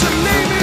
to leave me